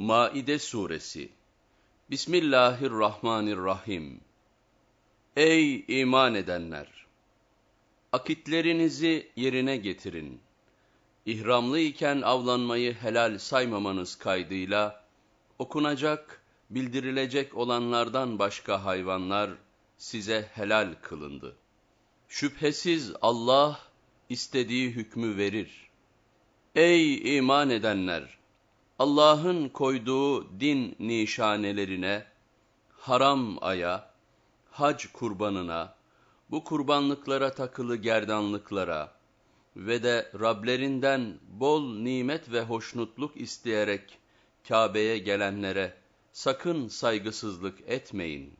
Maide Suresi Bismillahirrahmanirrahim Ey iman edenler! Akitlerinizi yerine getirin. İhramlı iken avlanmayı helal saymamanız kaydıyla, okunacak, bildirilecek olanlardan başka hayvanlar size helal kılındı. Şüphesiz Allah istediği hükmü verir. Ey iman edenler! Allah'ın koyduğu din nişanelerine, haram aya, hac kurbanına, bu kurbanlıklara takılı gerdanlıklara ve de Rablerinden bol nimet ve hoşnutluk isteyerek Kabe'ye gelenlere sakın saygısızlık etmeyin.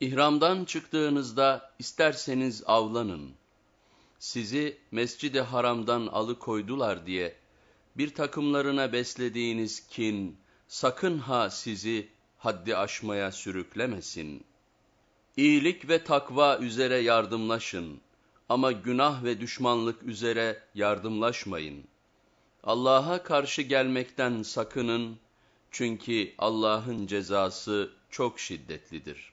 İhramdan çıktığınızda isterseniz avlanın. Sizi mescid-i haramdan alıkoydular diye, bir takımlarına beslediğiniz kin, sakın ha sizi haddi aşmaya sürüklemesin. İyilik ve takva üzere yardımlaşın ama günah ve düşmanlık üzere yardımlaşmayın. Allah'a karşı gelmekten sakının çünkü Allah'ın cezası çok şiddetlidir.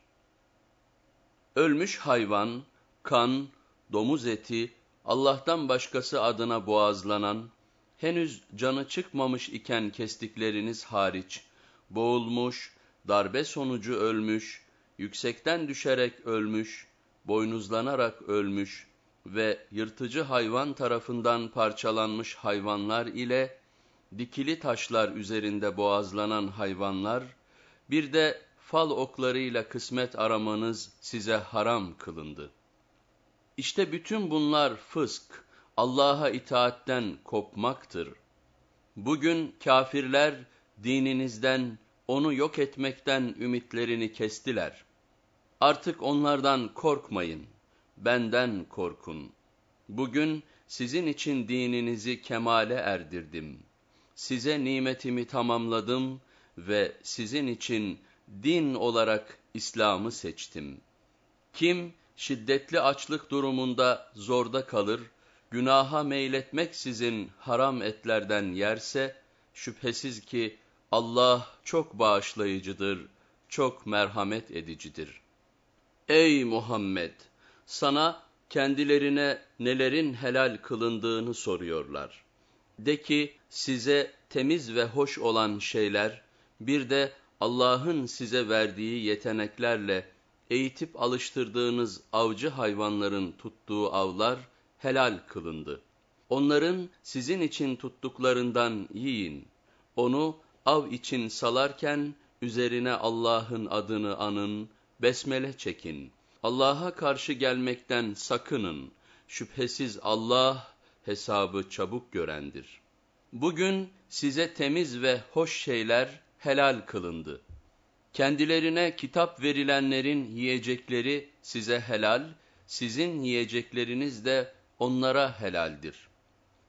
Ölmüş hayvan, kan, domuz eti, Allah'tan başkası adına boğazlanan, henüz canı çıkmamış iken kestikleriniz hariç, boğulmuş, darbe sonucu ölmüş, yüksekten düşerek ölmüş, boynuzlanarak ölmüş ve yırtıcı hayvan tarafından parçalanmış hayvanlar ile dikili taşlar üzerinde boğazlanan hayvanlar, bir de fal oklarıyla kısmet aramanız size haram kılındı. İşte bütün bunlar fısk, Allah'a itaatten kopmaktır. Bugün kafirler dininizden, onu yok etmekten ümitlerini kestiler. Artık onlardan korkmayın, benden korkun. Bugün sizin için dininizi kemale erdirdim. Size nimetimi tamamladım ve sizin için din olarak İslam'ı seçtim. Kim şiddetli açlık durumunda zorda kalır, günaha meyletmeksizin haram etlerden yerse, şüphesiz ki Allah çok bağışlayıcıdır, çok merhamet edicidir. Ey Muhammed! Sana kendilerine nelerin helal kılındığını soruyorlar. De ki size temiz ve hoş olan şeyler, bir de Allah'ın size verdiği yeteneklerle eğitip alıştırdığınız avcı hayvanların tuttuğu avlar helal kılındı. Onların sizin için tuttuklarından yiyin. Onu av için salarken üzerine Allah'ın adını anın, besmele çekin. Allah'a karşı gelmekten sakının. Şüphesiz Allah hesabı çabuk görendir. Bugün size temiz ve hoş şeyler helal kılındı. Kendilerine kitap verilenlerin yiyecekleri size helal, sizin yiyecekleriniz de onlara helaldir.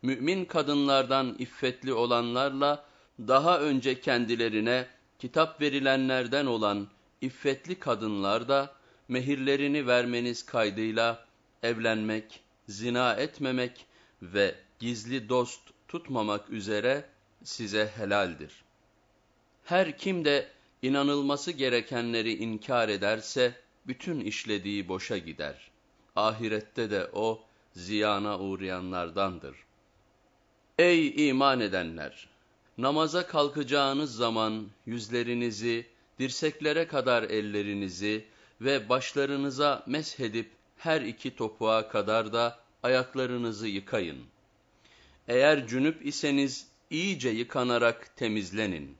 Mümin kadınlardan iffetli olanlarla daha önce kendilerine kitap verilenlerden olan iffetli kadınlar da mehirlerini vermeniz kaydıyla evlenmek, zina etmemek ve gizli dost tutmamak üzere size helaldir. Her kim de inanılması gerekenleri inkar ederse, bütün işlediği boşa gider. Ahirette de o, ziyana uğrayanlardandır. Ey iman edenler! Namaza kalkacağınız zaman yüzlerinizi, dirseklere kadar ellerinizi ve başlarınıza meshedip her iki topuğa kadar da ayaklarınızı yıkayın. Eğer cünüp iseniz iyice yıkanarak temizlenin.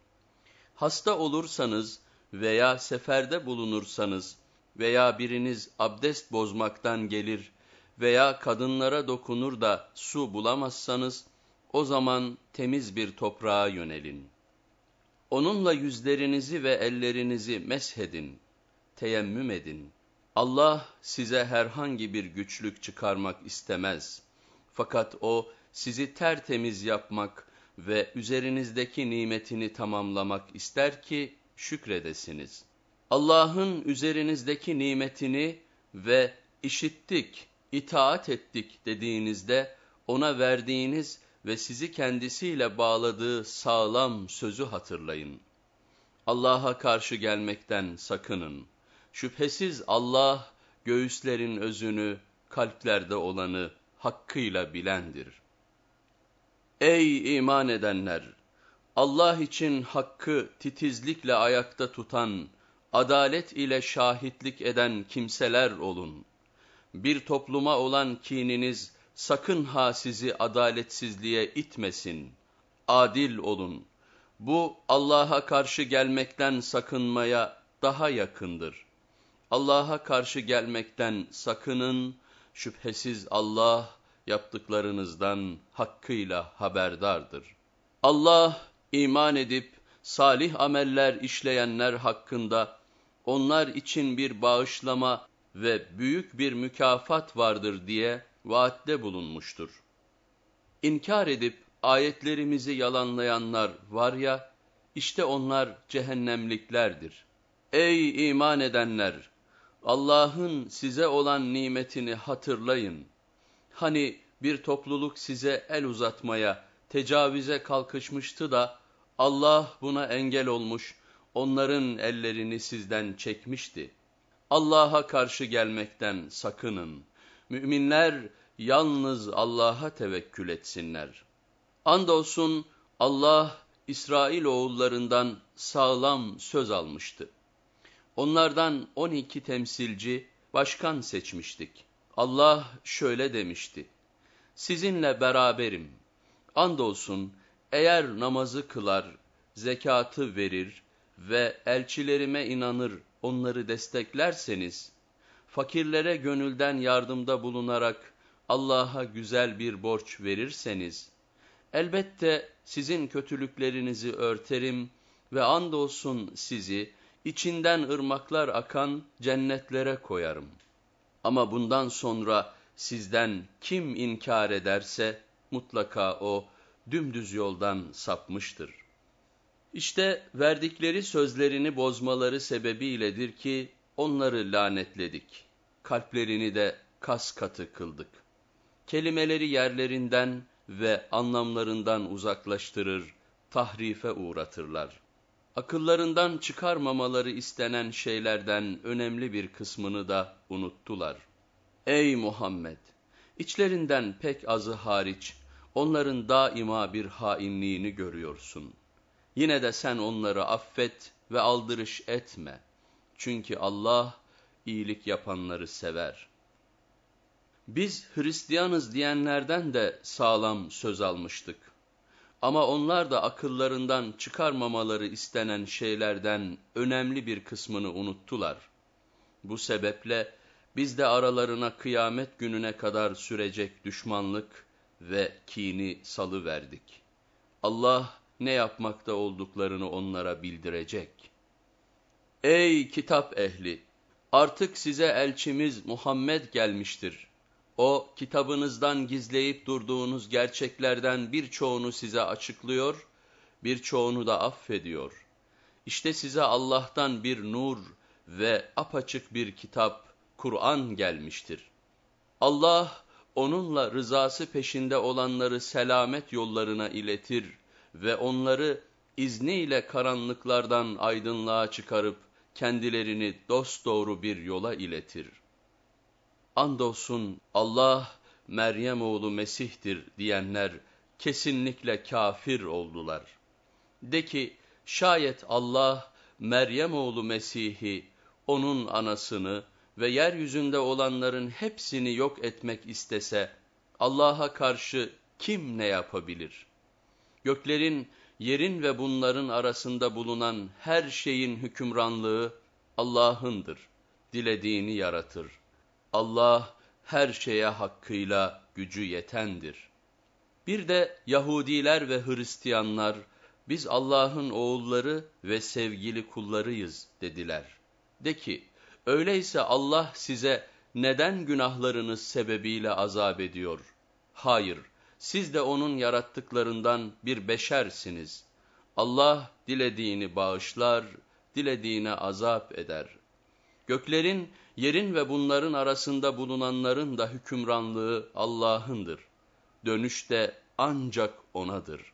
Hasta olursanız veya seferde bulunursanız veya biriniz abdest bozmaktan gelir veya kadınlara dokunur da su bulamazsanız, o zaman temiz bir toprağa yönelin. Onunla yüzlerinizi ve ellerinizi meshedin, teyemmüm edin. Allah size herhangi bir güçlük çıkarmak istemez. Fakat O sizi tertemiz yapmak ve üzerinizdeki nimetini tamamlamak ister ki şükredesiniz. Allah'ın üzerinizdeki nimetini ve işittik, itaat ettik dediğinizde ona verdiğiniz ve sizi kendisiyle bağladığı sağlam sözü hatırlayın. Allah'a karşı gelmekten sakının. Şüphesiz Allah göğüslerin özünü, kalplerde olanı hakkıyla bilendir. Ey iman edenler! Allah için hakkı titizlikle ayakta tutan, adalet ile şahitlik eden kimseler olun. Bir topluma olan kininiz sakın ha sizi adaletsizliğe itmesin. Adil olun. Bu Allah'a karşı gelmekten sakınmaya daha yakındır. Allah'a karşı gelmekten sakının, şüphesiz Allah yaptıklarınızdan hakkıyla haberdardır. Allah iman edip salih ameller işleyenler hakkında onlar için bir bağışlama ve büyük bir mükafat vardır diye vaatte bulunmuştur. İnkar edip ayetlerimizi yalanlayanlar var ya, işte onlar cehennemliklerdir. Ey iman edenler! Allah'ın size olan nimetini hatırlayın. Hani bir topluluk size el uzatmaya, tecavüze kalkışmıştı da, Allah buna engel olmuş, onların ellerini sizden çekmişti. Allah'a karşı gelmekten sakının. Müminler yalnız Allah'a tevekkül etsinler. Andolsun Allah İsrail oğullarından sağlam söz almıştı. Onlardan 12 temsilci, başkan seçmiştik. Allah şöyle demişti. Sizinle beraberim. Andolsun eğer namazı kılar, zekatı verir ve elçilerime inanır, onları desteklerseniz, fakirlere gönülden yardımda bulunarak Allah'a güzel bir borç verirseniz, elbette sizin kötülüklerinizi örterim ve andolsun sizi içinden ırmaklar akan cennetlere koyarım. Ama bundan sonra sizden kim inkar ederse mutlaka o dümdüz yoldan sapmıştır. İşte verdikleri sözlerini bozmaları sebebiyledir ki onları lanetledik. Kalplerini de kas katı kıldık. Kelimeleri yerlerinden ve anlamlarından uzaklaştırır, tahrife uğratırlar. Akıllarından çıkarmamaları istenen şeylerden önemli bir kısmını da unuttular. Ey Muhammed! İçlerinden pek azı hariç, onların daima bir hainliğini görüyorsun. Yine de sen onları affet ve aldırış etme. Çünkü Allah iyilik yapanları sever. Biz Hristiyanız diyenlerden de sağlam söz almıştık. Ama onlar da akıllarından çıkarmamaları istenen şeylerden önemli bir kısmını unuttular. Bu sebeple biz de aralarına kıyamet gününe kadar sürecek düşmanlık ve kini salıverdik. Allah ne yapmakta olduklarını onlara bildirecek. Ey kitap ehli! Artık size elçimiz Muhammed gelmiştir. O kitabınızdan gizleyip durduğunuz gerçeklerden birçoğunu size açıklıyor, birçoğunu da affediyor. İşte size Allah'tan bir nur ve apaçık bir kitap, Kur'an gelmiştir. Allah onunla rızası peşinde olanları selamet yollarına iletir ve onları izniyle karanlıklardan aydınlığa çıkarıp kendilerini dosdoğru bir yola iletir. Andolsun Allah Meryem oğlu Mesih'tir diyenler kesinlikle kafir oldular. De ki şayet Allah Meryem oğlu Mesih'i, onun anasını ve yeryüzünde olanların hepsini yok etmek istese, Allah'a karşı kim ne yapabilir? Göklerin, yerin ve bunların arasında bulunan her şeyin hükümranlığı Allah'ındır. Dilediğini yaratır. Allah her şeye hakkıyla gücü yetendir. Bir de Yahudiler ve Hristiyanlar, biz Allah'ın oğulları ve sevgili kullarıyız dediler. De ki, öyleyse Allah size neden günahlarınız sebebiyle azap ediyor? Hayır, siz de onun yarattıklarından bir beşersiniz. Allah dilediğini bağışlar, dilediğine azap eder. Göklerin, yerin ve bunların arasında bulunanların da hükümranlığı Allah'ındır. Dönüş de ancak O'nadır.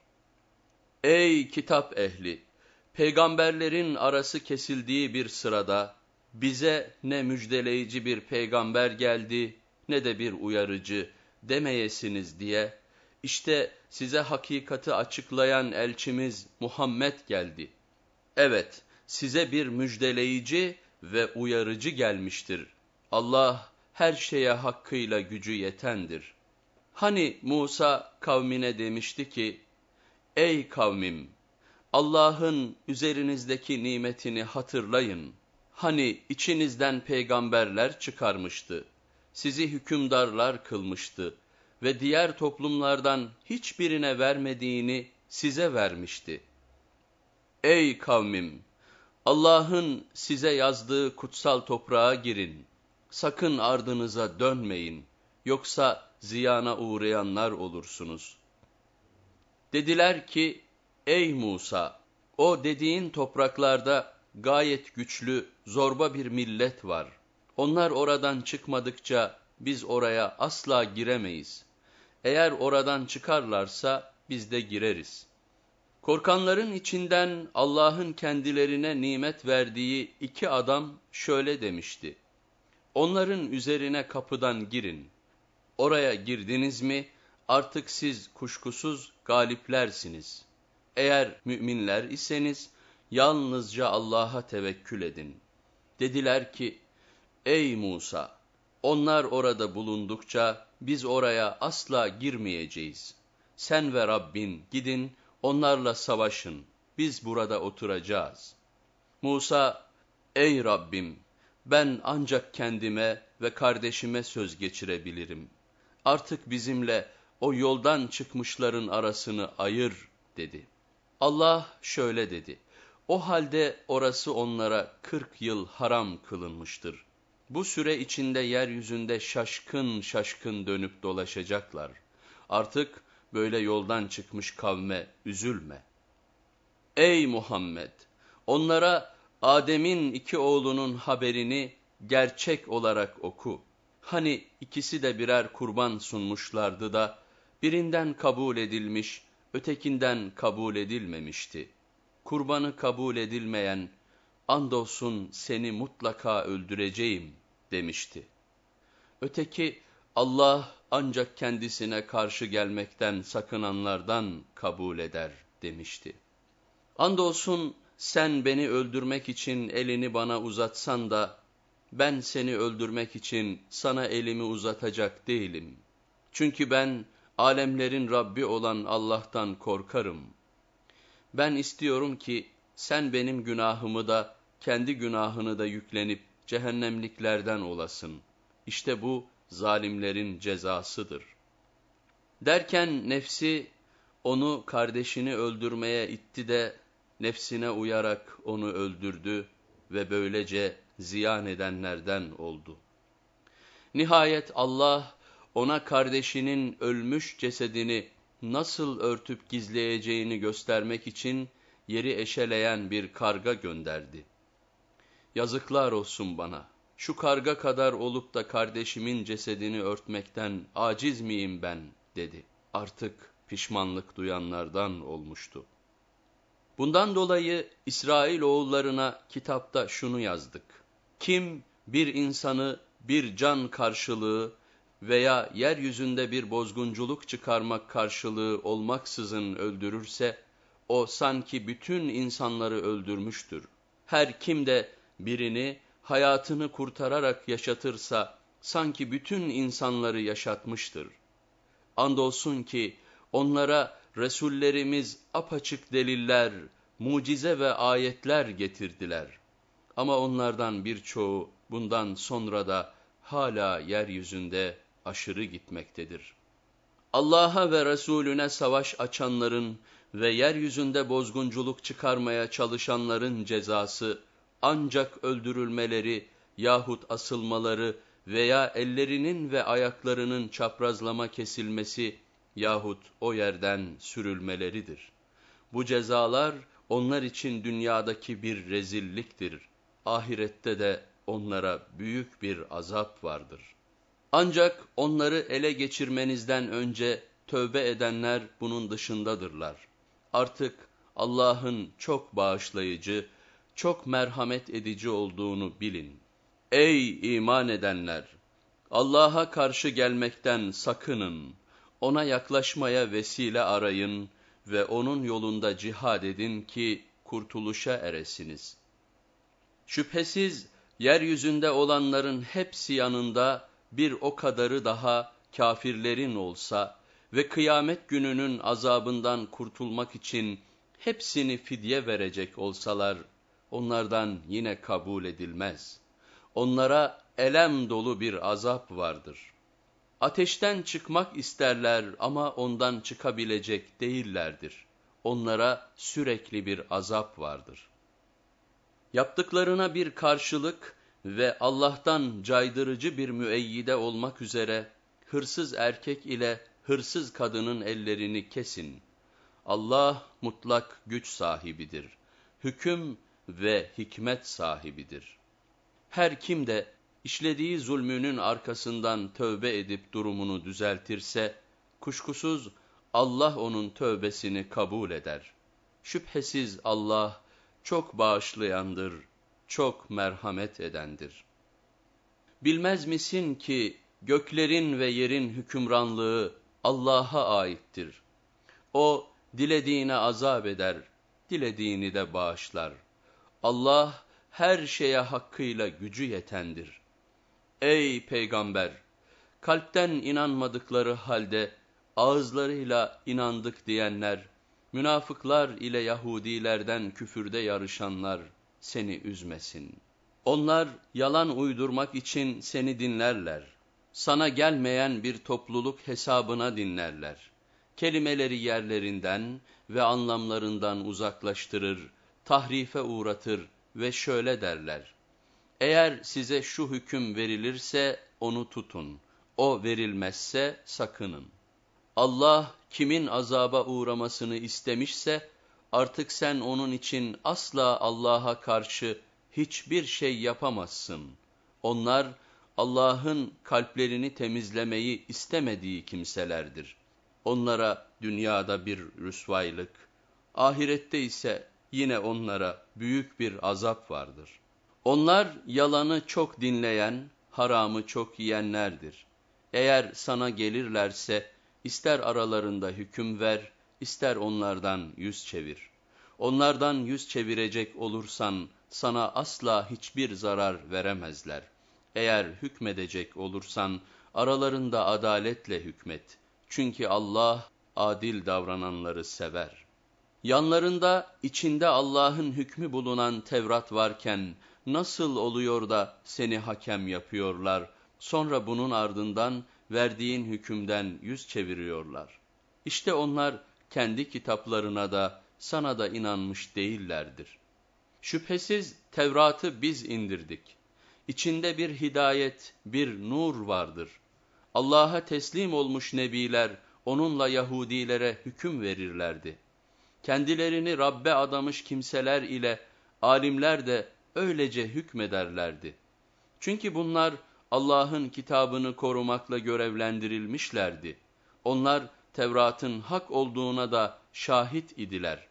Ey kitap ehli! Peygamberlerin arası kesildiği bir sırada, bize ne müjdeleyici bir peygamber geldi, ne de bir uyarıcı demeyesiniz diye, işte size hakikati açıklayan elçimiz Muhammed geldi. Evet, size bir müjdeleyici ve uyarıcı gelmiştir. Allah her şeye hakkıyla gücü yetendir. Hani Musa kavmine demişti ki, Ey kavmim! Allah'ın üzerinizdeki nimetini hatırlayın. Hani içinizden peygamberler çıkarmıştı, sizi hükümdarlar kılmıştı ve diğer toplumlardan hiçbirine vermediğini size vermişti. Ey kavmim! Allah'ın size yazdığı kutsal toprağa girin. Sakın ardınıza dönmeyin, yoksa ziyana uğrayanlar olursunuz. Dediler ki, ey Musa, o dediğin topraklarda gayet güçlü, zorba bir millet var. Onlar oradan çıkmadıkça biz oraya asla giremeyiz. Eğer oradan çıkarlarsa biz de gireriz. Korkanların içinden Allah'ın kendilerine nimet verdiği iki adam şöyle demişti. Onların üzerine kapıdan girin. Oraya girdiniz mi artık siz kuşkusuz galiplersiniz. Eğer müminler iseniz yalnızca Allah'a tevekkül edin. Dediler ki, ey Musa, onlar orada bulundukça biz oraya asla girmeyeceğiz. Sen ve Rabbin gidin, onlarla savaşın, biz burada oturacağız. Musa, ey Rabbim, ben ancak kendime ve kardeşime söz geçirebilirim. Artık bizimle o yoldan çıkmışların arasını ayır, dedi. Allah şöyle dedi, o halde orası onlara kırk yıl haram kılınmıştır. Bu süre içinde yeryüzünde şaşkın şaşkın dönüp dolaşacaklar. Artık böyle yoldan çıkmış kavme üzülme. Ey Muhammed! Onlara Adem'in iki oğlunun haberini gerçek olarak oku. Hani ikisi de birer kurban sunmuşlardı da, birinden kabul edilmiş, ötekinden kabul edilmemişti. Kurbanı kabul edilmeyen, andolsun seni mutlaka öldüreceğim demişti. Öteki, Allah ancak kendisine karşı gelmekten sakınanlardan kabul eder demişti. Andolsun sen beni öldürmek için elini bana uzatsan da, ben seni öldürmek için sana elimi uzatacak değilim. Çünkü ben alemlerin Rabbi olan Allah'tan korkarım. Ben istiyorum ki sen benim günahımı da kendi günahını da yüklenip cehennemliklerden olasın. İşte bu zalimlerin cezasıdır. Derken nefsi onu kardeşini öldürmeye itti de nefsine uyarak onu öldürdü ve böylece ziyan edenlerden oldu. Nihayet Allah ona kardeşinin ölmüş cesedini nasıl örtüp gizleyeceğini göstermek için yeri eşeleyen bir karga gönderdi. Yazıklar olsun bana, şu karga kadar olup da kardeşimin cesedini örtmekten aciz miyim ben, dedi. Artık pişmanlık duyanlardan olmuştu. Bundan dolayı İsrail oğullarına kitapta şunu yazdık. Kim bir insanı bir can karşılığı veya yeryüzünde bir bozgunculuk çıkarmak karşılığı olmaksızın öldürürse, o sanki bütün insanları öldürmüştür. Her kim de birini hayatını kurtararak yaşatırsa, sanki bütün insanları yaşatmıştır. Andolsun ki onlara Resullerimiz apaçık deliller, mucize ve ayetler getirdiler. Ama onlardan birçoğu bundan sonra da hala yeryüzünde aşırı gitmektedir. Allah'a ve Resulüne savaş açanların ve yeryüzünde bozgunculuk çıkarmaya çalışanların cezası ancak öldürülmeleri yahut asılmaları veya ellerinin ve ayaklarının çaprazlama kesilmesi yahut o yerden sürülmeleridir. Bu cezalar onlar için dünyadaki bir rezilliktir. Ahirette de onlara büyük bir azap vardır. Ancak onları ele geçirmenizden önce tövbe edenler bunun dışındadırlar. Artık Allah'ın çok bağışlayıcı, çok merhamet edici olduğunu bilin. Ey iman edenler! Allah'a karşı gelmekten sakının, ona yaklaşmaya vesile arayın ve onun yolunda cihad edin ki kurtuluşa eresiniz. Şüphesiz yeryüzünde olanların hepsi yanında bir o kadarı daha kafirlerin olsa ve kıyamet gününün azabından kurtulmak için hepsini fidye verecek olsalar, onlardan yine kabul edilmez. Onlara elem dolu bir azap vardır. Ateşten çıkmak isterler ama ondan çıkabilecek değillerdir. Onlara sürekli bir azap vardır. Yaptıklarına bir karşılık ve Allah'tan caydırıcı bir müeyyide olmak üzere hırsız erkek ile hırsız kadının ellerini kesin. Allah mutlak güç sahibidir. Hüküm ve hikmet sahibidir. Her kim de işlediği zulmünün arkasından tövbe edip durumunu düzeltirse, kuşkusuz Allah onun tövbesini kabul eder. Şüphesiz Allah çok bağışlayandır, çok merhamet edendir. Bilmez misin ki göklerin ve yerin hükümranlığı Allah'a aittir. O dilediğine azap eder, dilediğini de bağışlar. Allah her şeye hakkıyla gücü yetendir. Ey peygamber! Kalpten inanmadıkları halde ağızlarıyla inandık diyenler, münafıklar ile Yahudilerden küfürde yarışanlar seni üzmesin. Onlar yalan uydurmak için seni dinlerler. Sana gelmeyen bir topluluk hesabına dinlerler. Kelimeleri yerlerinden ve anlamlarından uzaklaştırır, tahrife uğratır ve şöyle derler. Eğer size şu hüküm verilirse onu tutun, o verilmezse sakının. Allah kimin azaba uğramasını istemişse, artık sen onun için asla Allah'a karşı hiçbir şey yapamazsın. Onlar Allah'ın kalplerini temizlemeyi istemediği kimselerdir. Onlara dünyada bir rüsvaylık, ahirette ise yine onlara büyük bir azap vardır. Onlar yalanı çok dinleyen, haramı çok yiyenlerdir. Eğer sana gelirlerse, ister aralarında hüküm ver, ister onlardan yüz çevir. Onlardan yüz çevirecek olursan, sana asla hiçbir zarar veremezler. Eğer hükmedecek olursan, aralarında adaletle hükmet. Çünkü Allah, adil davrananları sever. Yanlarında içinde Allah'ın hükmü bulunan Tevrat varken nasıl oluyor da seni hakem yapıyorlar, sonra bunun ardından verdiğin hükümden yüz çeviriyorlar. İşte onlar kendi kitaplarına da sana da inanmış değillerdir. Şüphesiz Tevrat'ı biz indirdik. İçinde bir hidayet, bir nur vardır. Allah'a teslim olmuş nebiler onunla Yahudilere hüküm verirlerdi. Kendilerini Rabbe adamış kimseler ile alimler de öylece hükmederlerdi. Çünkü bunlar Allah'ın kitabını korumakla görevlendirilmişlerdi. Onlar Tevrat'ın hak olduğuna da şahit idiler.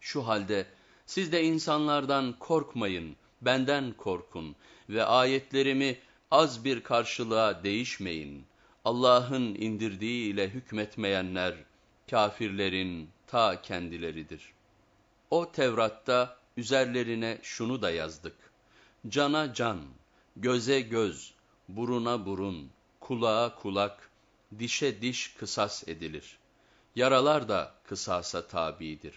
Şu halde siz de insanlardan korkmayın, benden korkun ve ayetlerimi az bir karşılığa değişmeyin. Allah'ın indirdiği ile hükmetmeyenler, kafirlerin ta kendileridir. O Tevrat'ta üzerlerine şunu da yazdık. Cana can, göze göz, buruna burun, kulağa kulak, dişe diş kısas edilir. Yaralar da kısasa tabidir.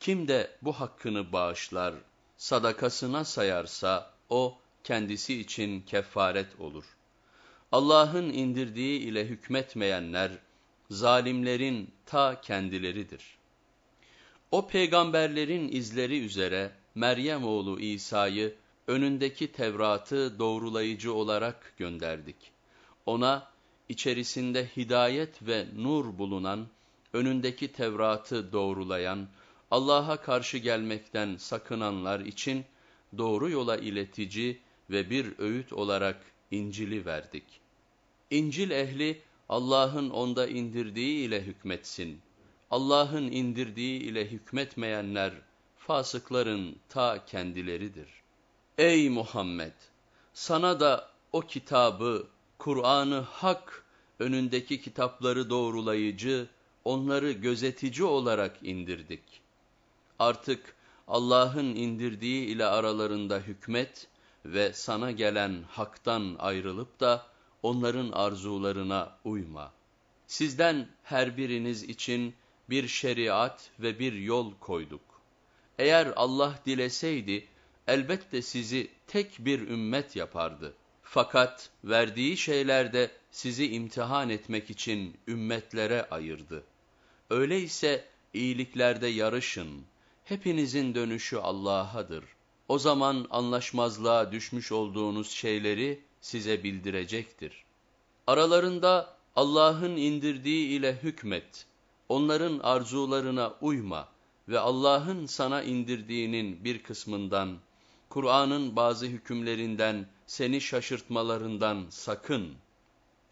Kim de bu hakkını bağışlar, sadakasına sayarsa o kendisi için kefaret olur. Allah'ın indirdiği ile hükmetmeyenler, zalimlerin ta kendileridir. O peygamberlerin izleri üzere Meryem oğlu İsa'yı önündeki Tevrat'ı doğrulayıcı olarak gönderdik. Ona içerisinde hidayet ve nur bulunan, önündeki Tevrat'ı doğrulayan, Allah'a karşı gelmekten sakınanlar için doğru yola iletici ve bir öğüt olarak İncil'i verdik. İncil ehli Allah'ın onda indirdiği ile hükmetsin. Allah'ın indirdiği ile hükmetmeyenler, fasıkların ta kendileridir. Ey Muhammed! Sana da o kitabı, Kur'an'ı hak, önündeki kitapları doğrulayıcı, onları gözetici olarak indirdik. Artık Allah'ın indirdiği ile aralarında hükmet ve sana gelen haktan ayrılıp da onların arzularına uyma. Sizden her biriniz için bir şeriat ve bir yol koyduk. Eğer Allah dileseydi, elbette sizi tek bir ümmet yapardı. Fakat verdiği şeylerde sizi imtihan etmek için ümmetlere ayırdı. Öyleyse iyiliklerde yarışın, hepinizin dönüşü Allah'adır. O zaman anlaşmazlığa düşmüş olduğunuz şeyleri size bildirecektir. Aralarında Allah'ın indirdiği ile hükmet, onların arzularına uyma ve Allah'ın sana indirdiğinin bir kısmından, Kur'an'ın bazı hükümlerinden, seni şaşırtmalarından sakın.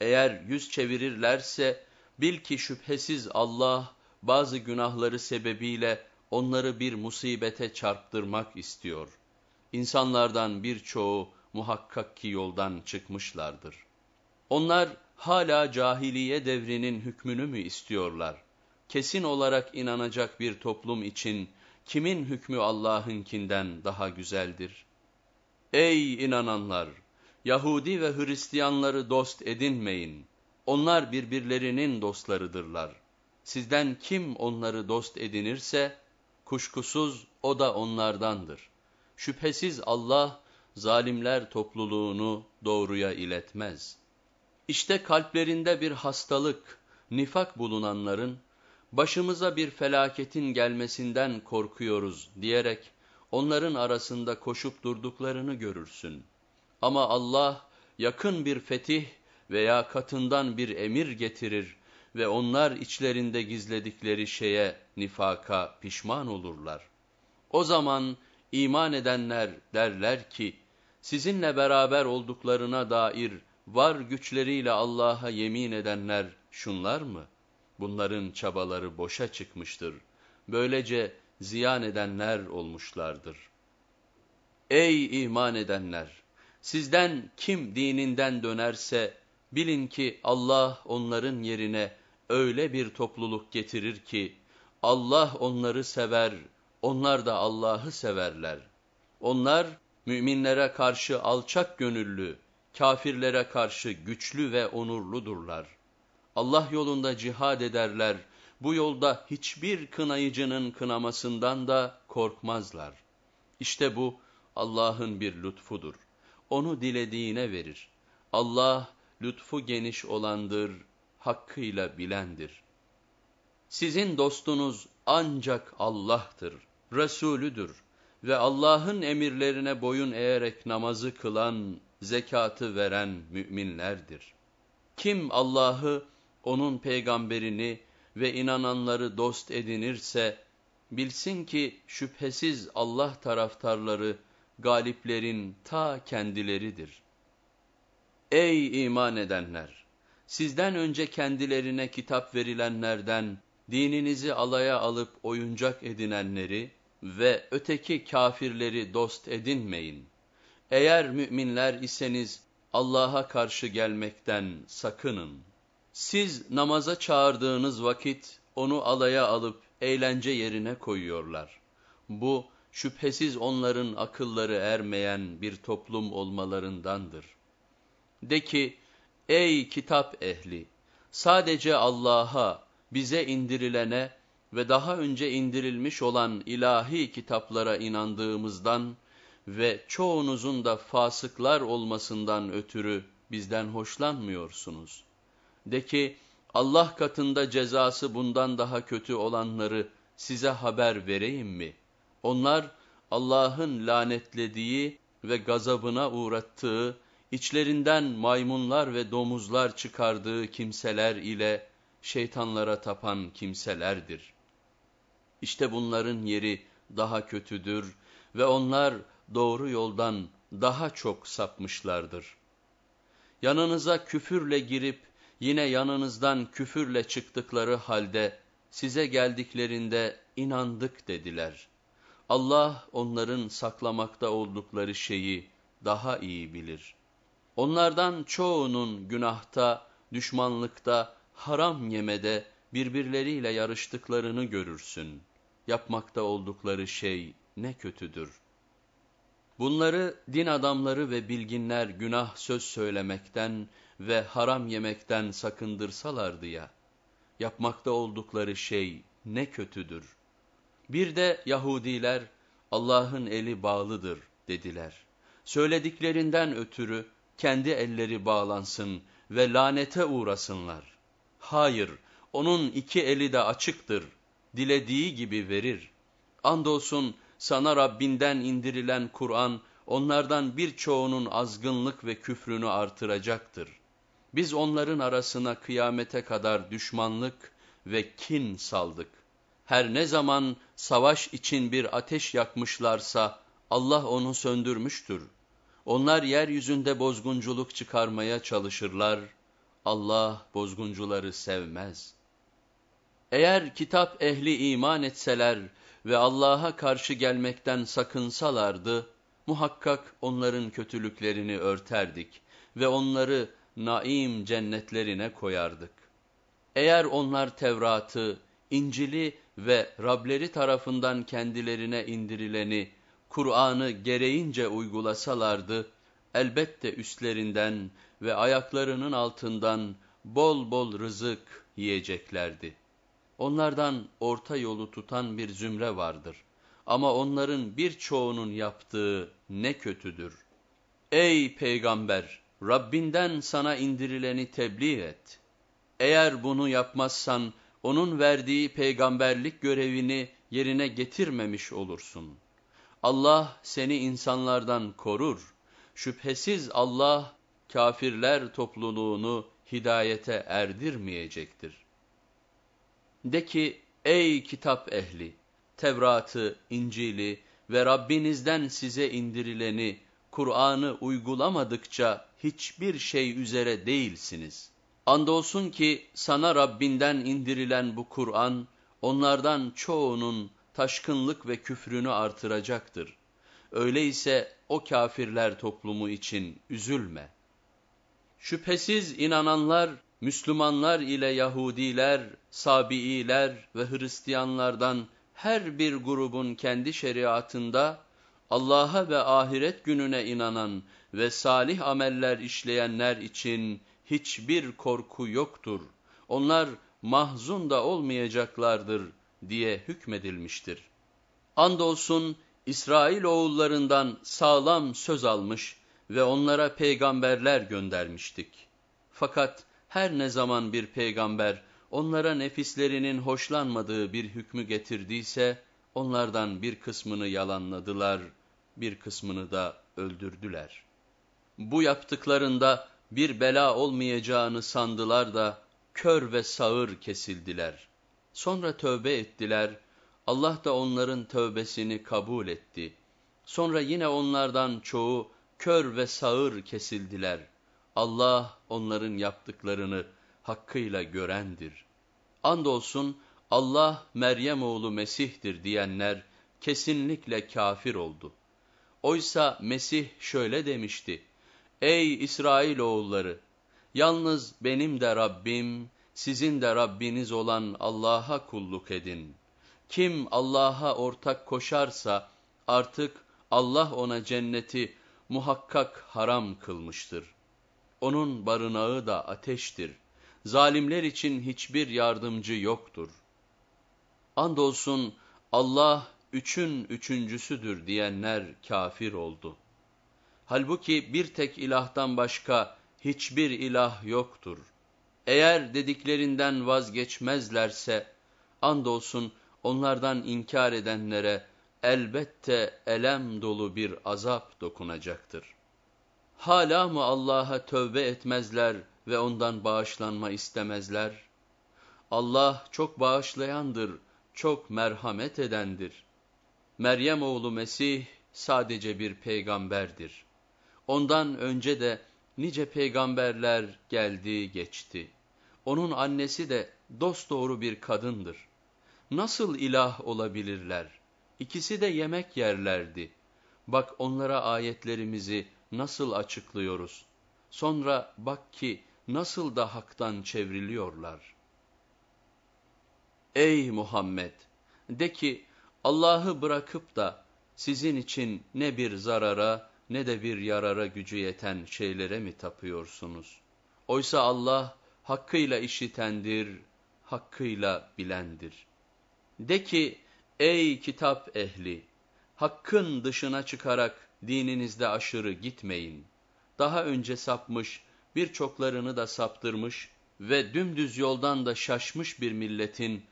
Eğer yüz çevirirlerse, bil ki şüphesiz Allah, bazı günahları sebebiyle onları bir musibete çarptırmak istiyor. İnsanlardan birçoğu muhakkak ki yoldan çıkmışlardır. Onlar hala cahiliye devrinin hükmünü mü istiyorlar? Kesin olarak inanacak bir toplum için kimin hükmü Allah'ınkinden daha güzeldir? Ey inananlar! Yahudi ve Hristiyanları dost edinmeyin. Onlar birbirlerinin dostlarıdırlar. Sizden kim onları dost edinirse, kuşkusuz o da onlardandır. Şüphesiz Allah, zalimler topluluğunu doğruya iletmez. İşte kalplerinde bir hastalık, nifak bulunanların, başımıza bir felaketin gelmesinden korkuyoruz diyerek, onların arasında koşup durduklarını görürsün. Ama Allah, yakın bir fetih veya katından bir emir getirir ve onlar içlerinde gizledikleri şeye, nifaka pişman olurlar. O zaman iman edenler derler ki, sizinle beraber olduklarına dair var güçleriyle Allah'a yemin edenler şunlar mı? Bunların çabaları boşa çıkmıştır. Böylece ziyan edenler olmuşlardır. Ey iman edenler! Sizden kim dininden dönerse, bilin ki Allah onların yerine öyle bir topluluk getirir ki, Allah onları sever, onlar da Allah'ı severler. Onlar, müminlere karşı alçak gönüllü, kafirlere karşı güçlü ve onurludurlar. Allah yolunda cihad ederler, bu yolda hiçbir kınayıcının kınamasından da korkmazlar. İşte bu Allah'ın bir lütfudur. Onu dilediğine verir. Allah lütfu geniş olandır, hakkıyla bilendir. Sizin dostunuz ancak Allah'tır, Resulüdür ve Allah'ın emirlerine boyun eğerek namazı kılan, zekatı veren müminlerdir. Kim Allah'ı, onun peygamberini ve inananları dost edinirse, bilsin ki şüphesiz Allah taraftarları, galiplerin ta kendileridir. Ey iman edenler! Sizden önce kendilerine kitap verilenlerden, dininizi alaya alıp oyuncak edinenleri ve öteki kafirleri dost edinmeyin. Eğer müminler iseniz Allah'a karşı gelmekten sakının. Siz namaza çağırdığınız vakit onu alaya alıp eğlence yerine koyuyorlar. Bu şüphesiz onların akılları ermeyen bir toplum olmalarındandır. De ki, ey kitap ehli! Sadece Allah'a, bize indirilene ve daha önce indirilmiş olan ilahi kitaplara inandığımızdan ve çoğunuzun da fasıklar olmasından ötürü bizden hoşlanmıyorsunuz. De ki, Allah katında cezası bundan daha kötü olanları size haber vereyim mi? Onlar, Allah'ın lanetlediği ve gazabına uğrattığı, içlerinden maymunlar ve domuzlar çıkardığı kimseler ile şeytanlara tapan kimselerdir. İşte bunların yeri daha kötüdür ve onlar doğru yoldan daha çok sapmışlardır. Yanınıza küfürle girip Yine yanınızdan küfürle çıktıkları halde size geldiklerinde inandık dediler. Allah onların saklamakta oldukları şeyi daha iyi bilir. Onlardan çoğunun günahta, düşmanlıkta, haram yemede birbirleriyle yarıştıklarını görürsün. Yapmakta oldukları şey ne kötüdür. Bunları din adamları ve bilginler günah söz söylemekten ve haram yemekten sakındırsalardı ya, yapmakta oldukları şey ne kötüdür. Bir de Yahudiler Allah'ın eli bağlıdır dediler. Söylediklerinden ötürü kendi elleri bağlansın ve lanete uğrasınlar. Hayır, onun iki eli de açıktır, dilediği gibi verir. Andolsun sana Rabbinden indirilen Kur'an, onlardan birçoğunun azgınlık ve küfrünü artıracaktır. Biz onların arasına kıyamete kadar düşmanlık ve kin saldık. Her ne zaman savaş için bir ateş yakmışlarsa Allah onu söndürmüştür. Onlar yeryüzünde bozgunculuk çıkarmaya çalışırlar. Allah bozguncuları sevmez. Eğer kitap ehli iman etseler ve Allah'a karşı gelmekten sakınsalardı, muhakkak onların kötülüklerini örterdik ve onları naim cennetlerine koyardık. Eğer onlar Tevrat'ı, İncil'i ve Rableri tarafından kendilerine indirileni, Kur'an'ı gereğince uygulasalardı, elbette üstlerinden ve ayaklarının altından bol bol rızık yiyeceklerdi. Onlardan orta yolu tutan bir zümre vardır. Ama onların birçoğunun yaptığı ne kötüdür. Ey peygamber! Rabbinden sana indirileni tebliğ et. Eğer bunu yapmazsan, onun verdiği peygamberlik görevini yerine getirmemiş olursun. Allah seni insanlardan korur. Şüphesiz Allah, kafirler topluluğunu hidayete erdirmeyecektir. De ki, ey kitap ehli! Tevrat'ı, İncil'i ve Rabbinizden size indirileni, Kur'an'ı uygulamadıkça hiçbir şey üzere değilsiniz. Andolsun ki sana Rabbinden indirilen bu Kur'an, onlardan çoğunun taşkınlık ve küfrünü artıracaktır. Öyleyse o kafirler toplumu için üzülme. Şüphesiz inananlar, Müslümanlar ile Yahudiler, Sabiiler ve Hristiyanlardan her bir grubun kendi şeriatında Allah'a ve ahiret gününe inanan ve salih ameller işleyenler için hiçbir korku yoktur. Onlar mahzun da olmayacaklardır diye hükmedilmiştir. Andolsun İsrail oğullarından sağlam söz almış ve onlara peygamberler göndermiştik. Fakat her ne zaman bir peygamber onlara nefislerinin hoşlanmadığı bir hükmü getirdiyse, onlardan bir kısmını yalanladılar, bir kısmını da öldürdüler. Bu yaptıklarında bir bela olmayacağını sandılar da kör ve sağır kesildiler. Sonra tövbe ettiler, Allah da onların tövbesini kabul etti. Sonra yine onlardan çoğu kör ve sağır kesildiler. Allah onların yaptıklarını hakkıyla görendir. Andolsun Allah Meryem oğlu Mesih'tir diyenler kesinlikle kafir oldu. Oysa Mesih şöyle demişti, Ey İsrail oğulları! Yalnız benim de Rabbim, sizin de Rabbiniz olan Allah'a kulluk edin. Kim Allah'a ortak koşarsa artık Allah ona cenneti muhakkak haram kılmıştır. Onun barınağı da ateştir. Zalimler için hiçbir yardımcı yoktur. Andolsun Allah üçün üçüncüsüdür diyenler kafir oldu. Halbuki bir tek ilahtan başka hiçbir ilah yoktur. Eğer dediklerinden vazgeçmezlerse, andolsun onlardan inkar edenlere elbette elem dolu bir azap dokunacaktır. Hala mı Allah'a tövbe etmezler ve ondan bağışlanma istemezler? Allah çok bağışlayandır, çok merhamet edendir. Meryem oğlu Mesih sadece bir peygamberdir. Ondan önce de nice peygamberler geldi geçti. onun annesi de dosdoğru bir kadındır. Nasıl ilah olabilirler? İkisi de yemek yerlerdi. Bak onlara ayetlerimizi nasıl açıklıyoruz. Sonra bak ki nasıl da haktan çevriliyorlar. Ey Muhammed! De ki Allah'ı bırakıp da sizin için ne bir zarara ne de bir yarara gücü yeten şeylere mi tapıyorsunuz? Oysa Allah hakkıyla işitendir, hakkıyla bilendir. De ki ey kitap ehli! Hakkın dışına çıkarak dininizde aşırı gitmeyin. Daha önce sapmış, birçoklarını da saptırmış ve dümdüz yoldan da şaşmış bir milletin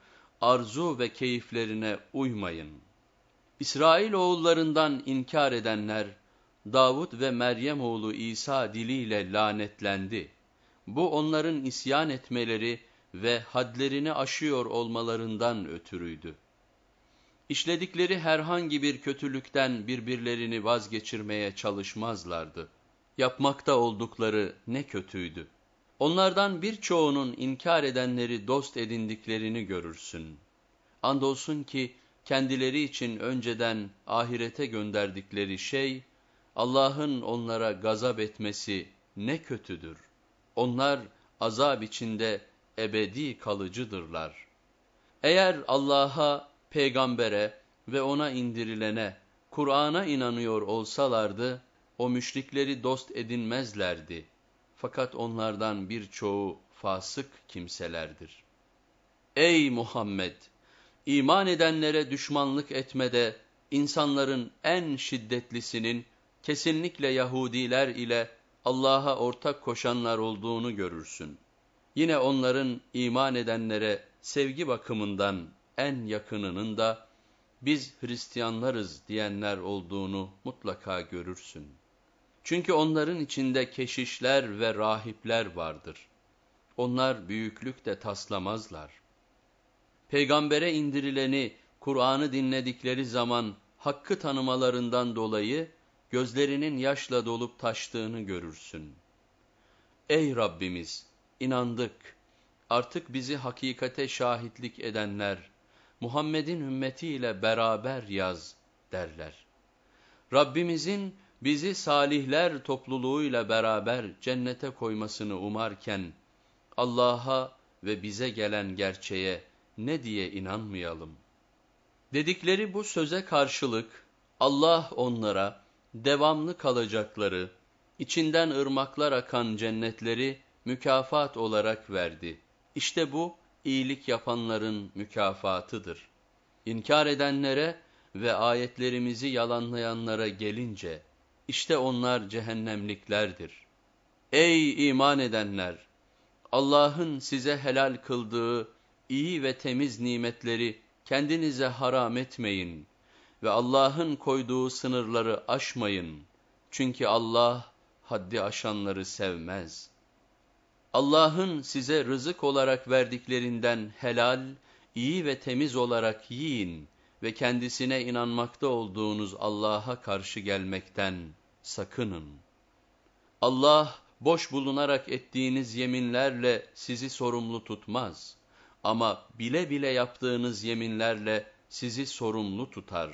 arzu ve keyiflerine uymayın. İsrail oğullarından inkar edenler, Davud ve Meryem oğlu İsa diliyle lanetlendi. Bu onların isyan etmeleri ve hadlerini aşıyor olmalarından ötürüydü. İşledikleri herhangi bir kötülükten birbirlerini vazgeçirmeye çalışmazlardı. Yapmakta oldukları ne kötüydü. Onlardan birçoğunun inkar edenleri dost edindiklerini görürsün. Andolsun ki kendileri için önceden ahirete gönderdikleri şey, Allah'ın onlara gazap etmesi ne kötüdür. Onlar azap içinde ebedi kalıcıdırlar. Eğer Allah'a, peygambere ve ona indirilene, Kur'an'a inanıyor olsalardı, o müşrikleri dost edinmezlerdi. Fakat onlardan birçoğu fasık kimselerdir. Ey Muhammed! İman edenlere düşmanlık etmede, insanların en şiddetlisinin, kesinlikle Yahudiler ile Allah'a ortak koşanlar olduğunu görürsün. Yine onların iman edenlere sevgi bakımından en yakınının da biz Hristiyanlarız diyenler olduğunu mutlaka görürsün. Çünkü onların içinde keşişler ve rahipler vardır. Onlar büyüklük de taslamazlar. Peygambere indirileni, Kur'an'ı dinledikleri zaman hakkı tanımalarından dolayı gözlerinin yaşla dolup taştığını görürsün. Ey Rabbimiz! inandık. Artık bizi hakikate şahitlik edenler, Muhammed'in ümmetiyle beraber yaz derler. Rabbimizin bizi salihler topluluğuyla beraber cennete koymasını umarken, Allah'a ve bize gelen gerçeğe ne diye inanmayalım? Dedikleri bu söze karşılık, Allah onlara devamlı kalacakları, içinden ırmaklar akan cennetleri mükafat olarak verdi. İşte bu, iyilik yapanların mükafatıdır. İnkar edenlere ve ayetlerimizi yalanlayanlara gelince, işte onlar cehennemliklerdir. Ey iman edenler! Allah'ın size helal kıldığı iyi ve temiz nimetleri kendinize haram etmeyin ve Allah'ın koyduğu sınırları aşmayın. Çünkü Allah haddi aşanları sevmez. Allah'ın size rızık olarak verdiklerinden helal, iyi ve temiz olarak yiyin ve kendisine inanmakta olduğunuz Allah'a karşı gelmekten sakının. Allah boş bulunarak ettiğiniz yeminlerle sizi sorumlu tutmaz ama bile bile yaptığınız yeminlerle sizi sorumlu tutar.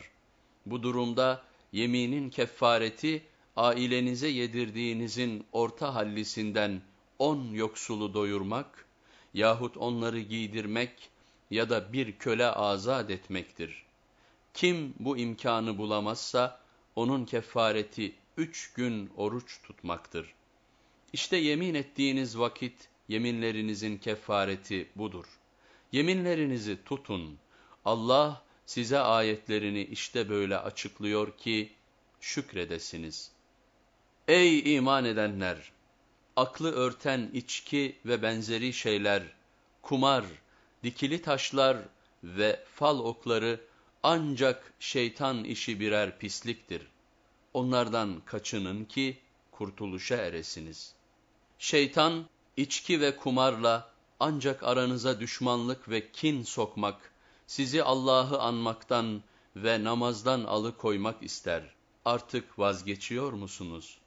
Bu durumda yeminin kefareti ailenize yedirdiğinizin orta hallisinden on yoksulu doyurmak yahut onları giydirmek ya da bir köle azat etmektir. Kim bu imkanı bulamazsa onun kefareti üç gün oruç tutmaktır. İşte yemin ettiğiniz vakit yeminlerinizin kefareti budur. Yeminlerinizi tutun. Allah size ayetlerini işte böyle açıklıyor ki şükredesiniz. Ey iman edenler! Aklı örten içki ve benzeri şeyler, kumar, dikili taşlar ve fal okları ancak şeytan işi birer pisliktir. Onlardan kaçının ki kurtuluşa eresiniz. Şeytan, içki ve kumarla ancak aranıza düşmanlık ve kin sokmak, sizi Allah'ı anmaktan ve namazdan alıkoymak ister. Artık vazgeçiyor musunuz?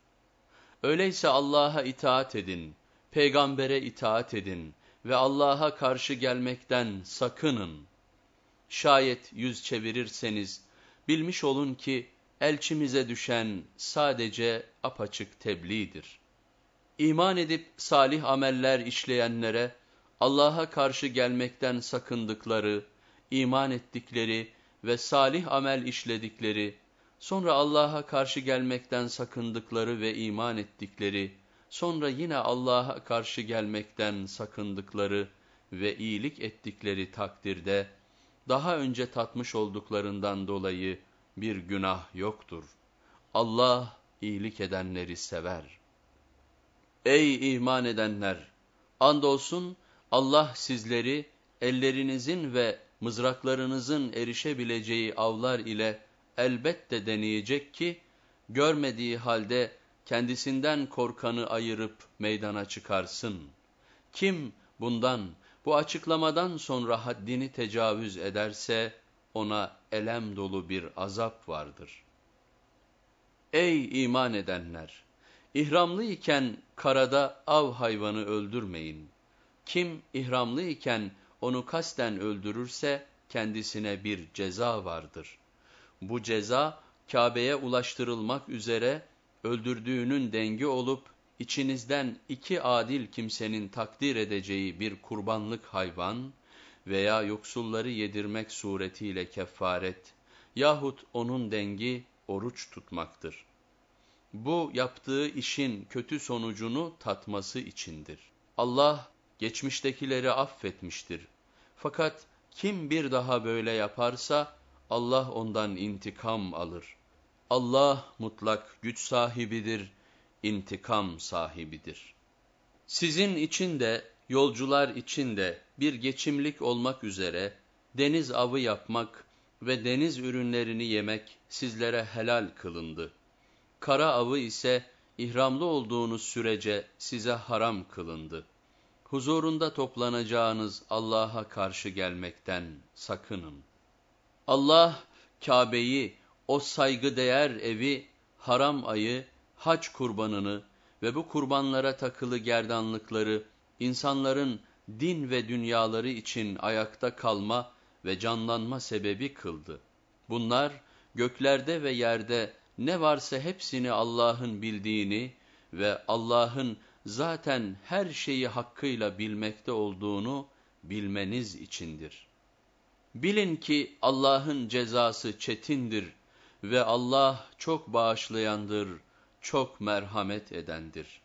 Öyleyse Allah'a itaat edin, peygambere itaat edin ve Allah'a karşı gelmekten sakının. Şayet yüz çevirirseniz bilmiş olun ki elçimize düşen sadece apaçık tebliğdir. İman edip salih ameller işleyenlere Allah'a karşı gelmekten sakındıkları, iman ettikleri ve salih amel işledikleri, sonra Allah'a karşı gelmekten sakındıkları ve iman ettikleri, sonra yine Allah'a karşı gelmekten sakındıkları ve iyilik ettikleri takdirde, daha önce tatmış olduklarından dolayı bir günah yoktur. Allah iyilik edenleri sever. Ey iman edenler! Andolsun Allah sizleri ellerinizin ve mızraklarınızın erişebileceği avlar ile elbette deneyecek ki, görmediği halde kendisinden korkanı ayırıp meydana çıkarsın. Kim bundan, bu açıklamadan sonra haddini tecavüz ederse, ona elem dolu bir azap vardır. Ey iman edenler! İhramlı iken karada av hayvanı öldürmeyin. Kim ihramlı iken onu kasten öldürürse kendisine bir ceza vardır. Bu ceza Kabe'ye ulaştırılmak üzere öldürdüğünün dengi olup içinizden iki adil kimsenin takdir edeceği bir kurbanlık hayvan veya yoksulları yedirmek suretiyle kefaret yahut onun dengi oruç tutmaktır. Bu yaptığı işin kötü sonucunu tatması içindir. Allah geçmiştekileri affetmiştir. Fakat kim bir daha böyle yaparsa Allah ondan intikam alır. Allah mutlak güç sahibidir, intikam sahibidir. Sizin için de yolcular için de bir geçimlik olmak üzere deniz avı yapmak ve deniz ürünlerini yemek sizlere helal kılındı. Kara avı ise ihramlı olduğunuz sürece size haram kılındı. Huzurunda toplanacağınız Allah'a karşı gelmekten sakının. Allah Kabe'yi, o saygıdeğer evi, haram ayı, hac kurbanını ve bu kurbanlara takılı gerdanlıkları insanların din ve dünyaları için ayakta kalma ve canlanma sebebi kıldı. Bunlar göklerde ve yerde ne varsa hepsini Allah'ın bildiğini ve Allah'ın zaten her şeyi hakkıyla bilmekte olduğunu bilmeniz içindir. Bilin ki Allah'ın cezası çetindir ve Allah çok bağışlayandır, çok merhamet edendir.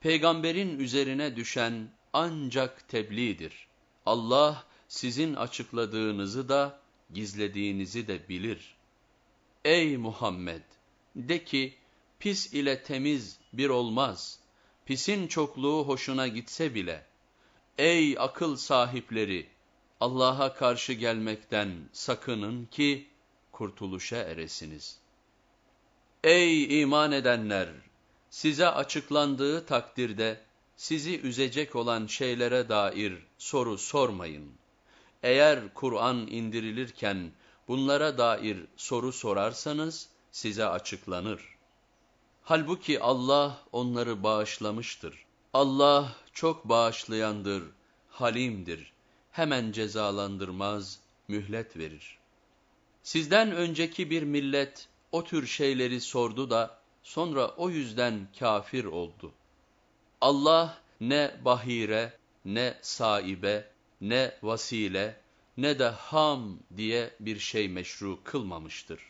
Peygamberin üzerine düşen ancak tebliğdir. Allah sizin açıkladığınızı da gizlediğinizi de bilir. Ey Muhammed! De ki, pis ile temiz bir olmaz. Pisin çokluğu hoşuna gitse bile. Ey akıl sahipleri! Allah'a karşı gelmekten sakının ki kurtuluşa eresiniz. Ey iman edenler! Size açıklandığı takdirde sizi üzecek olan şeylere dair soru sormayın. Eğer Kur'an indirilirken bunlara dair soru sorarsanız size açıklanır. Halbuki Allah onları bağışlamıştır. Allah çok bağışlayandır, halimdir. Hemen cezalandırmaz, mühlet verir. Sizden önceki bir millet o tür şeyleri sordu da sonra o yüzden kafir oldu. Allah ne bahire, ne saibe, ne vasile, ne de ham diye bir şey meşru kılmamıştır.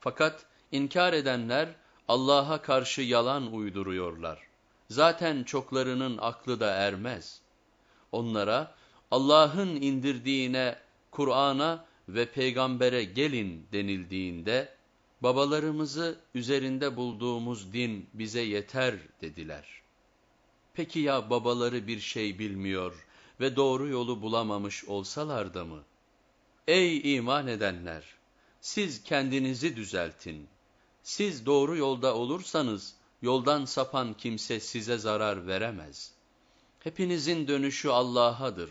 Fakat inkar edenler Allah'a karşı yalan uyduruyorlar. Zaten çoklarının aklı da ermez. Onlara Allah'ın indirdiğine, Kur'an'a ve peygambere gelin denildiğinde, babalarımızı üzerinde bulduğumuz din bize yeter dediler. Peki ya babaları bir şey bilmiyor ve doğru yolu bulamamış olsalar da mı? Ey iman edenler! Siz kendinizi düzeltin. Siz doğru yolda olursanız, yoldan sapan kimse size zarar veremez. Hepinizin dönüşü Allah'adır.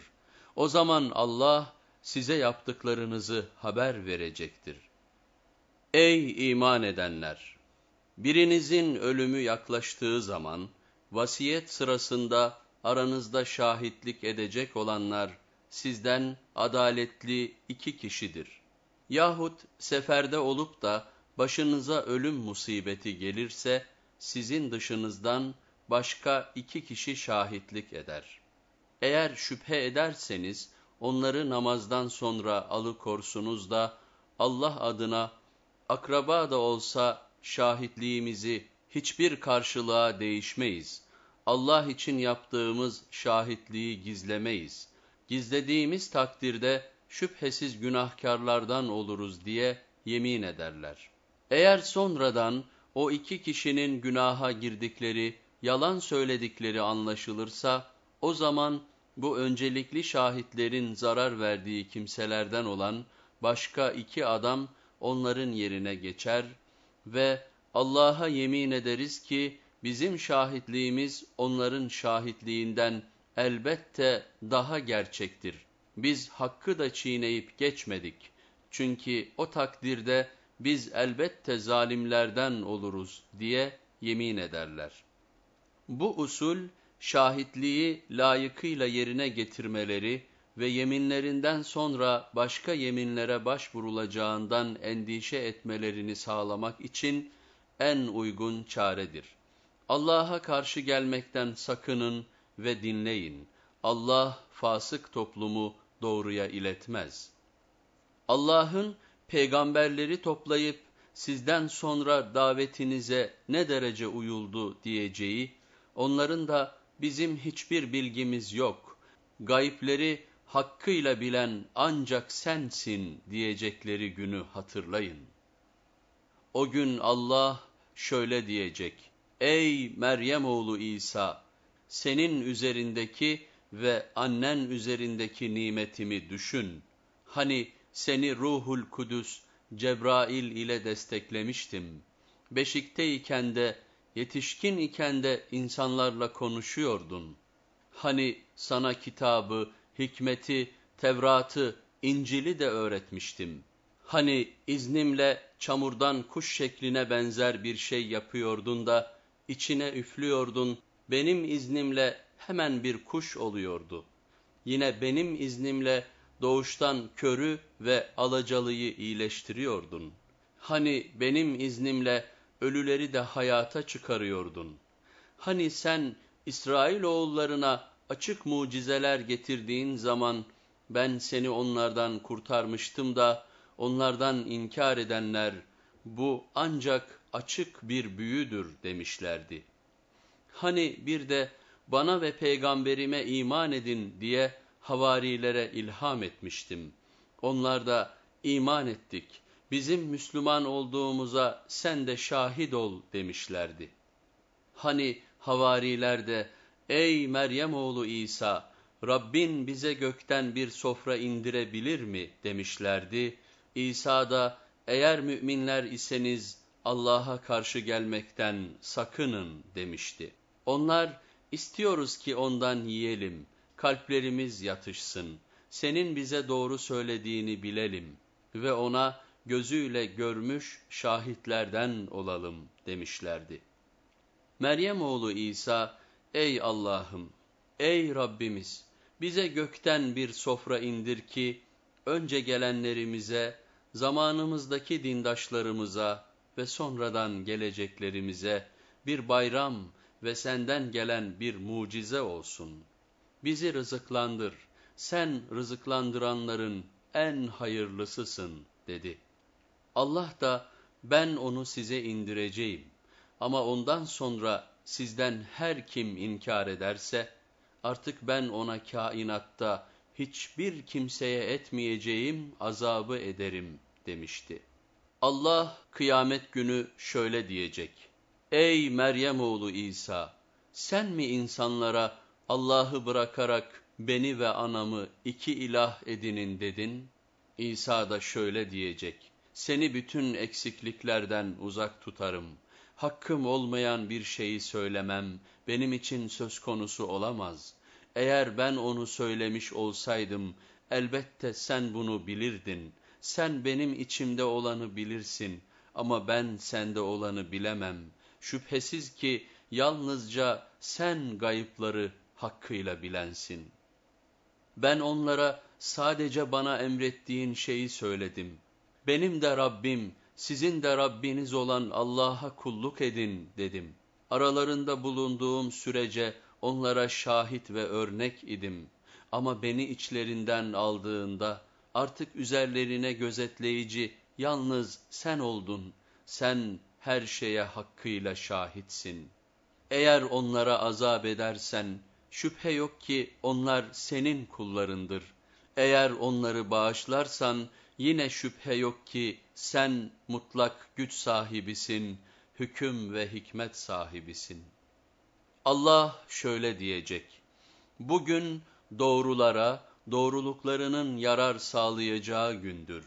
O zaman Allah, size yaptıklarınızı haber verecektir. Ey iman edenler! Birinizin ölümü yaklaştığı zaman, vasiyet sırasında aranızda şahitlik edecek olanlar sizden adaletli iki kişidir. Yahut seferde olup da başınıza ölüm musibeti gelirse sizin dışınızdan başka iki kişi şahitlik eder. Eğer şüphe ederseniz onları namazdan sonra alıkorsunuz da Allah adına akraba da olsa şahitliğimizi hiçbir karşılığa değişmeyiz. Allah için yaptığımız şahitliği gizlemeyiz. Gizlediğimiz takdirde şüphesiz günahkarlardan oluruz diye yemin ederler. Eğer sonradan o iki kişinin günaha girdikleri, yalan söyledikleri anlaşılırsa, o zaman bu öncelikli şahitlerin zarar verdiği kimselerden olan başka iki adam onların yerine geçer ve Allah'a yemin ederiz ki bizim şahitliğimiz onların şahitliğinden elbette daha gerçektir. Biz hakkı da çiğneyip geçmedik. Çünkü o takdirde biz elbette zalimlerden oluruz diye yemin ederler. Bu usul şahitliği layıkıyla yerine getirmeleri ve yeminlerinden sonra başka yeminlere başvurulacağından endişe etmelerini sağlamak için en uygun çaredir. Allah'a karşı gelmekten sakının ve dinleyin. Allah fasık toplumu doğruya iletmez. Allah'ın peygamberleri toplayıp sizden sonra davetinize ne derece uyuldu diyeceği, onların da bizim hiçbir bilgimiz yok, gayipleri hakkıyla bilen ancak sensin diyecekleri günü hatırlayın. O gün Allah şöyle diyecek, Ey Meryem oğlu İsa, senin üzerindeki ve annen üzerindeki nimetimi düşün. Hani seni Ruhul Kudüs, Cebrail ile desteklemiştim. Beşikteyken de, yetişkin iken de insanlarla konuşuyordun. Hani sana kitabı, hikmeti, Tevrat'ı, İncil'i de öğretmiştim. Hani iznimle çamurdan kuş şekline benzer bir şey yapıyordun da, içine üflüyordun, benim iznimle hemen bir kuş oluyordu. Yine benim iznimle doğuştan körü ve alacalıyı iyileştiriyordun. Hani benim iznimle ölüleri de hayata çıkarıyordun. Hani sen İsrail oğullarına açık mucizeler getirdiğin zaman ben seni onlardan kurtarmıştım da onlardan inkar edenler bu ancak açık bir büyüdür demişlerdi. Hani bir de bana ve peygamberime iman edin diye havarilere ilham etmiştim. Onlar da iman ettik, bizim Müslüman olduğumuza sen de şahit ol demişlerdi. Hani havariler de ey Meryem oğlu İsa Rabbin bize gökten bir sofra indirebilir mi demişlerdi. İsa da eğer müminler iseniz Allah'a karşı gelmekten sakının demişti. Onlar istiyoruz ki ondan yiyelim, kalplerimiz yatışsın, senin bize doğru söylediğini bilelim ve ona gözüyle görmüş şahitlerden olalım demişlerdi. Meryem oğlu İsa, ey Allah'ım, ey Rabbimiz, bize gökten bir sofra indir ki, önce gelenlerimize, zamanımızdaki dindaşlarımıza ve sonradan geleceklerimize bir bayram ve senden gelen bir mucize olsun. Bizi rızıklandır, sen rızıklandıranların en hayırlısısın dedi. Allah da ben onu size indireceğim ama ondan sonra sizden her kim inkar ederse artık ben ona kainatta hiçbir kimseye etmeyeceğim azabı ederim demişti. Allah kıyamet günü şöyle diyecek. Ey Meryem oğlu İsa! Sen mi insanlara Allah'ı bırakarak beni ve anamı iki ilah edinin dedin? İsa da şöyle diyecek. Seni bütün eksikliklerden uzak tutarım. Hakkım olmayan bir şeyi söylemem benim için söz konusu olamaz. Eğer ben onu söylemiş olsaydım elbette sen bunu bilirdin. Sen benim içimde olanı bilirsin ama ben sende olanı bilemem. Şüphesiz ki yalnızca sen gayıpları hakkıyla bilensin. Ben onlara sadece bana emrettiğin şeyi söyledim. Benim de Rabbim, sizin de Rabbiniz olan Allah'a kulluk edin dedim. Aralarında bulunduğum sürece onlara şahit ve örnek idim. Ama beni içlerinden aldığında artık üzerlerine gözetleyici yalnız sen oldun. Sen her şeye hakkıyla şahitsin. Eğer onlara azap edersen, şüphe yok ki onlar senin kullarındır. Eğer onları bağışlarsan, yine şüphe yok ki sen mutlak güç sahibisin, hüküm ve hikmet sahibisin. Allah şöyle diyecek, bugün doğrulara, doğruluklarının yarar sağlayacağı gündür.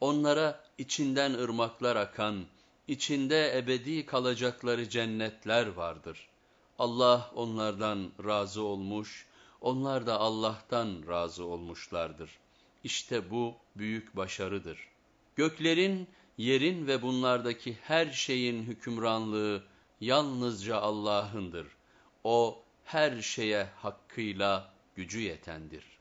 Onlara içinden ırmaklar akan, içinde ebedi kalacakları cennetler vardır. Allah onlardan razı olmuş, onlar da Allah'tan razı olmuşlardır. İşte bu büyük başarıdır. Göklerin, yerin ve bunlardaki her şeyin hükümranlığı yalnızca Allah'ındır. O her şeye hakkıyla gücü yetendir.